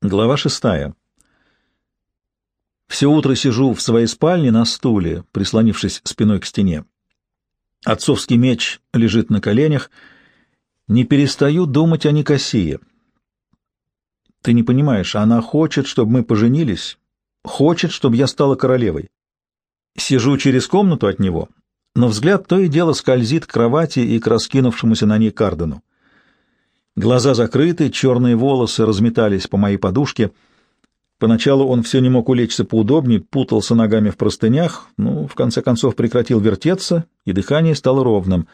Глава шестая. Все утро сижу в своей спальне на стуле, прислонившись спиной к стене. Отцовский меч лежит на коленях. Не перестаю думать о Никосии. Ты не понимаешь, она хочет, чтобы мы поженились, хочет, чтобы я стала королевой. Сижу через комнату от него, но взгляд то и дело скользит к кровати и к раскинувшемуся на ней кардену. Глаза закрыты, черные волосы разметались по моей подушке. Поначалу он все не мог улечься поудобнее, путался ногами в простынях, но в конце концов прекратил вертеться, и дыхание стало ровным.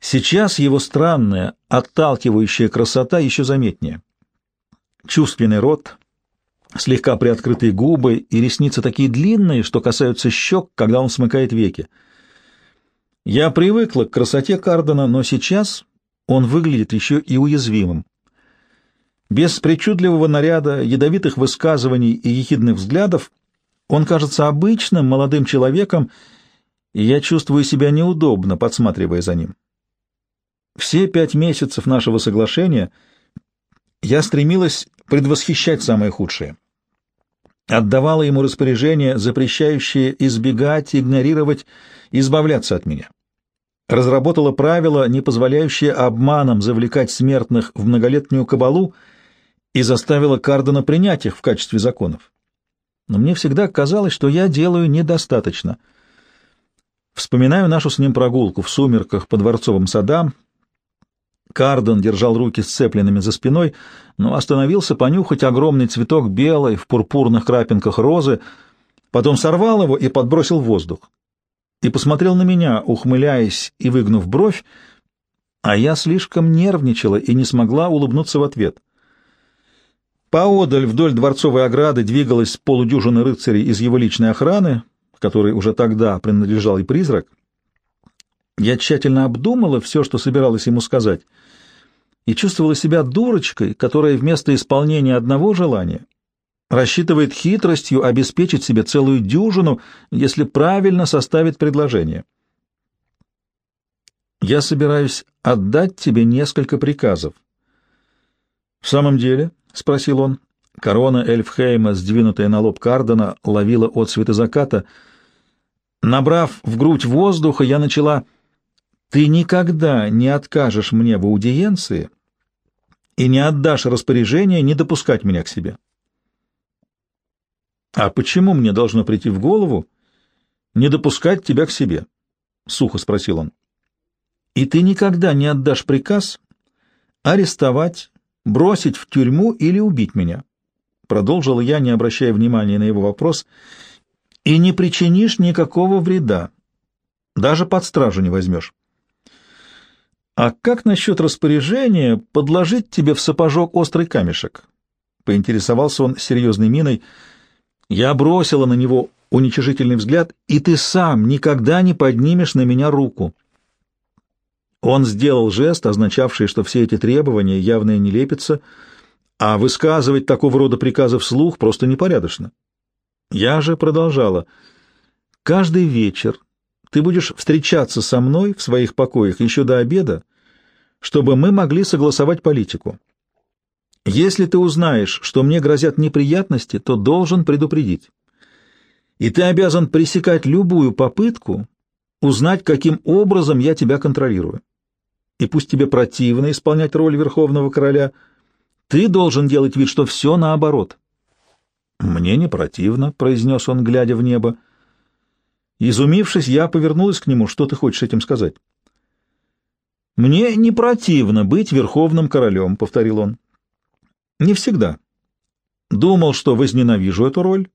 Сейчас его странная, отталкивающая красота еще заметнее. Чувственный рот, слегка приоткрытые губы и ресницы такие длинные, что касаются щек, когда он смыкает веки. Я привыкла к красоте Кардена, но сейчас он выглядит еще и уязвимым. Без причудливого наряда, ядовитых высказываний и ехидных взглядов он кажется обычным молодым человеком, и я чувствую себя неудобно, подсматривая за ним. Все пять месяцев нашего соглашения я стремилась предвосхищать самое худшее. Отдавала ему распоряжения, запрещающие избегать, игнорировать, избавляться от меня разработала правила, не позволяющие обманом завлекать смертных в многолетнюю кабалу, и заставила Кардена принять их в качестве законов. Но мне всегда казалось, что я делаю недостаточно. Вспоминаю нашу с ним прогулку в сумерках по дворцовым садам. Карден держал руки сцепленными за спиной, но остановился понюхать огромный цветок белой в пурпурных крапинках розы, потом сорвал его и подбросил в воздух и посмотрел на меня, ухмыляясь и выгнув бровь, а я слишком нервничала и не смогла улыбнуться в ответ. Поодаль вдоль дворцовой ограды двигалась полудюжина рыцарей из его личной охраны, которой уже тогда принадлежал и призрак. Я тщательно обдумала все, что собиралась ему сказать, и чувствовала себя дурочкой, которая вместо исполнения одного желания рассчитывает хитростью обеспечить себе целую дюжину, если правильно составит предложение. «Я собираюсь отдать тебе несколько приказов». «В самом деле?» — спросил он. Корона Эльфхейма, сдвинутая на лоб Кардена, ловила отцветы заката. Набрав в грудь воздуха, я начала «Ты никогда не откажешь мне в аудиенции и не отдашь распоряжение не допускать меня к себе». А почему мне должно прийти в голову не допускать тебя к себе? Сухо спросил он. И ты никогда не отдашь приказ арестовать, бросить в тюрьму или убить меня? Продолжил я, не обращая внимания на его вопрос. И не причинишь никакого вреда. Даже под стражу не возьмешь. «А как насчет распоряжения подложить тебе в сапожок острый камешек?» — поинтересовался он серьезной миной — я бросила на него уничижительный взгляд, и ты сам никогда не поднимешь на меня руку. Он сделал жест, означавший, что все эти требования явно не лепятся, а высказывать такого рода приказы вслух просто непорядочно. Я же продолжала. «Каждый вечер ты будешь встречаться со мной в своих покоях еще до обеда, чтобы мы могли согласовать политику. Если ты узнаешь, что мне грозят неприятности, то должен предупредить. И ты обязан пресекать любую попытку узнать, каким образом я тебя контролирую. И пусть тебе противно исполнять роль Верховного Короля, ты должен делать вид, что все наоборот. «Мне не противно», — произнес он, глядя в небо. Изумившись, я повернулась к нему. «Что ты хочешь этим сказать?» «Мне не противно быть Верховным Королем», — повторил он. Не всегда. Думал, что возненавижу эту роль,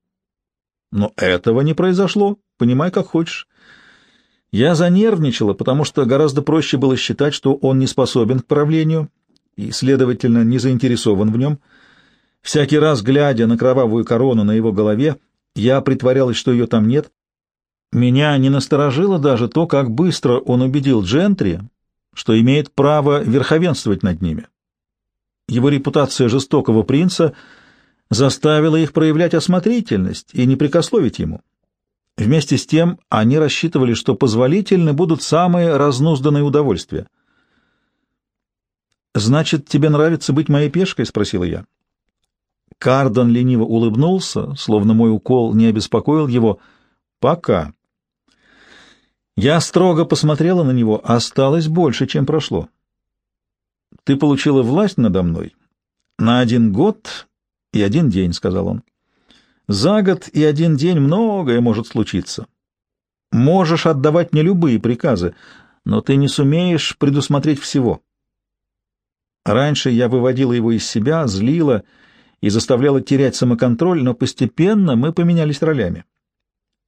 но этого не произошло, понимай, как хочешь. Я занервничала, потому что гораздо проще было считать, что он не способен к правлению и, следовательно, не заинтересован в нем. Всякий раз, глядя на кровавую корону на его голове, я притворялась, что ее там нет. Меня не насторожило даже то, как быстро он убедил Джентри, что имеет право верховенствовать над ними. Его репутация жестокого принца заставила их проявлять осмотрительность и не прикословить ему. Вместе с тем они рассчитывали, что позволительны будут самые разнузданные удовольствия. «Значит, тебе нравится быть моей пешкой?» — спросила я. Кардон лениво улыбнулся, словно мой укол не обеспокоил его. «Пока». Я строго посмотрела на него, осталось больше, чем прошло. «Ты получила власть надо мной на один год и один день», — сказал он. «За год и один день многое может случиться. Можешь отдавать мне любые приказы, но ты не сумеешь предусмотреть всего». Раньше я выводила его из себя, злила и заставляла терять самоконтроль, но постепенно мы поменялись ролями.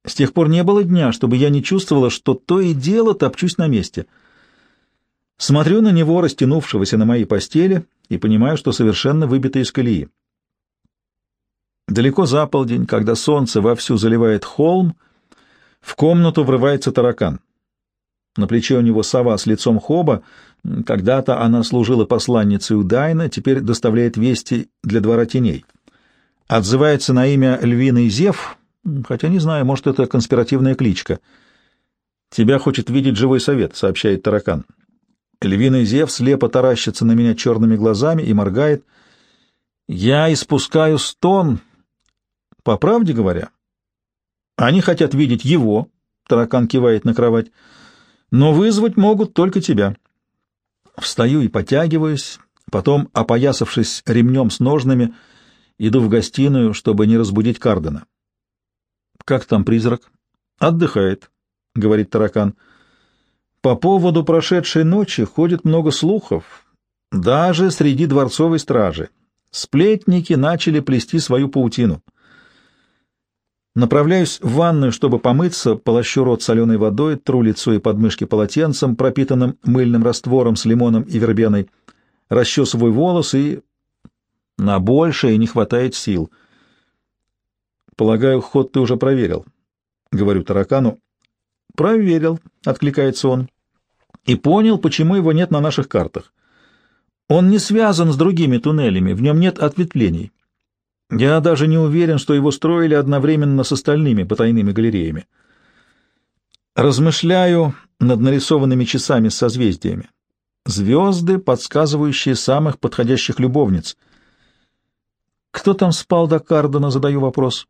С тех пор не было дня, чтобы я не чувствовала, что то и дело топчусь на месте. Смотрю на него, растянувшегося на моей постели, и понимаю, что совершенно выбито из колеи. Далеко за полдень, когда солнце вовсю заливает холм, в комнату врывается таракан. На плече у него сова с лицом хоба. Когда-то она служила посланницей у Дайна, теперь доставляет вести для двора теней. Отзывается на имя Львиный Зев, хотя не знаю, может, это конспиративная кличка. «Тебя хочет видеть живой совет», — сообщает таракан. Львиный Зев слепо таращится на меня черными глазами и моргает. Я испускаю стон. По правде говоря, они хотят видеть его, — таракан кивает на кровать, — но вызвать могут только тебя. Встаю и потягиваюсь, потом, опоясавшись ремнем с ножными, иду в гостиную, чтобы не разбудить Кардена. «Как там призрак?» «Отдыхает», — говорит таракан. «По поводу прошедшей ночи ходит много слухов, даже среди дворцовой стражи. Сплетники начали плести свою паутину». Направляюсь в ванную, чтобы помыться, полощу рот соленой водой, тру лицо и подмышки полотенцем, пропитанным мыльным раствором с лимоном и вербеной, расчесываю волосы и... На большее не хватает сил. Полагаю, ход ты уже проверил. Говорю таракану. Проверил, откликается он. И понял, почему его нет на наших картах. Он не связан с другими туннелями, в нем нет ответвлений. Я даже не уверен, что его строили одновременно с остальными потайными галереями. Размышляю над нарисованными часами с созвездиями. Звезды, подсказывающие самых подходящих любовниц. Кто там спал до Кардена, задаю вопрос.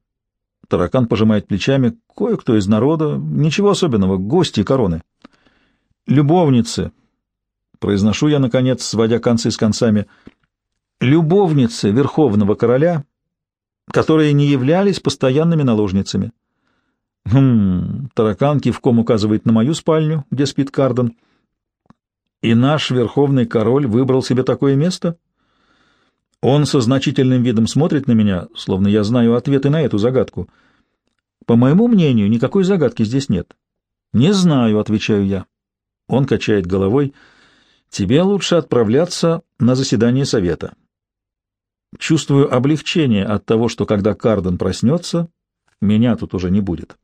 Таракан пожимает плечами. Кое-кто из народа. Ничего особенного. Гости короны. Любовницы. Произношу я, наконец, сводя концы с концами. Любовницы Верховного Короля, которые не являлись постоянными наложницами. Хм, таракан кивком указывает на мою спальню, где спит Карден. И наш Верховный Король выбрал себе такое место? Он со значительным видом смотрит на меня, словно я знаю ответы на эту загадку. По моему мнению, никакой загадки здесь нет. Не знаю, отвечаю я. Он качает головой. Тебе лучше отправляться на заседание совета. Чувствую облегчение от того, что когда Карден проснется, меня тут уже не будет.